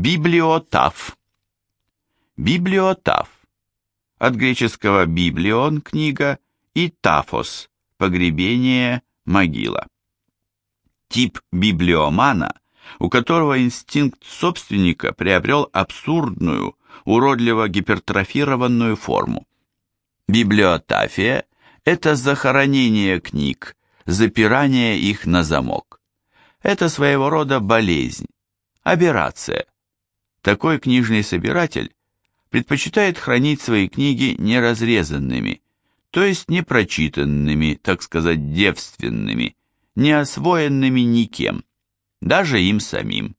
Библиотаф. Библиотаф. От греческого библион – книга и тафос – погребение, могила. Тип библиомана, у которого инстинкт собственника приобрел абсурдную, уродливо гипертрофированную форму. Библиотафия – это захоронение книг, запирание их на замок. Это своего рода болезнь, аберрация. Такой книжный собиратель предпочитает хранить свои книги неразрезанными, то есть непрочитанными, так сказать, девственными, не освоенными никем, даже им самим.